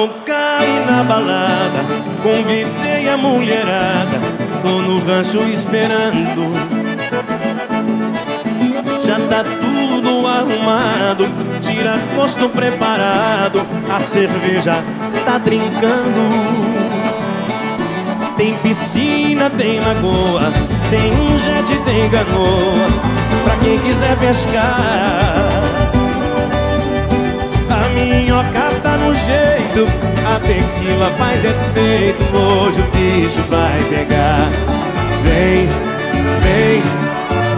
Vamos na balada. Convidei a mulherada Tô no rancho esperando. Já tá tudo arrumado Tira gosto preparado. A cerveja tá trincando. Tem piscina, tem lagoa Tem um jet, tem canoa. Pra quem quiser pescar A minhoca jeito A tequila faz efeito Hoje o bicho vai pegar. Vem, vem,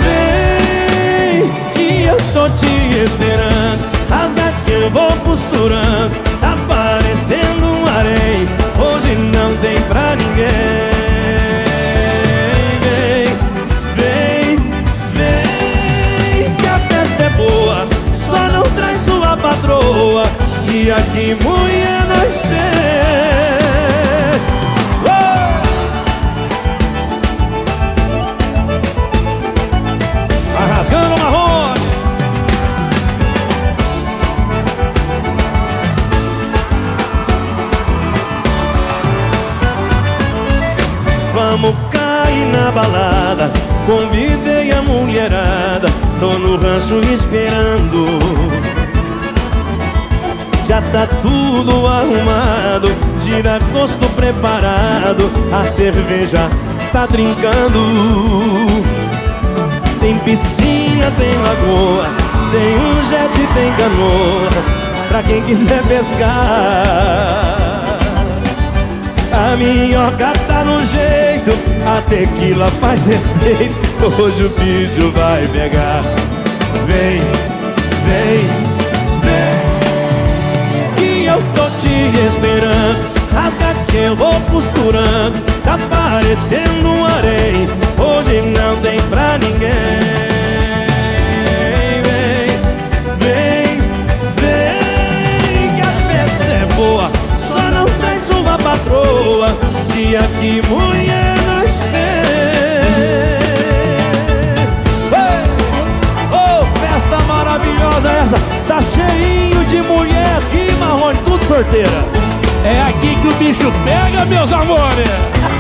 vem Que eu tô te esperando. Rasga que eu vou costurando Tá parecendo um harém Hoje não tem pra ninguém. Vem, vem Que mulher nós tem rasgando marrom Vamos cair na balada. Convidei a mulherada. Tô no rancho esperando Já tá tudo arrumado Tira gosto preparado A cerveja tá trincando Tem piscina, tem lagoa Tem um jet, tem canoa Pra quem quiser pescar a minhoca tá no jeito, a tequila faz efeito. Hoje o bicho vai pegar. Vem, vem, parecendo um harém. Hoje não tem pra ninguém. Vem, vem, vem. Que a festa é boa. Só não traz sua patroa Que aqui mulher tem Ei! Oh, festa maravilhosa essa Tá cheinho de mulher aqui, Marrone, tudo sorteira É aqui que o bicho pega, meus amores!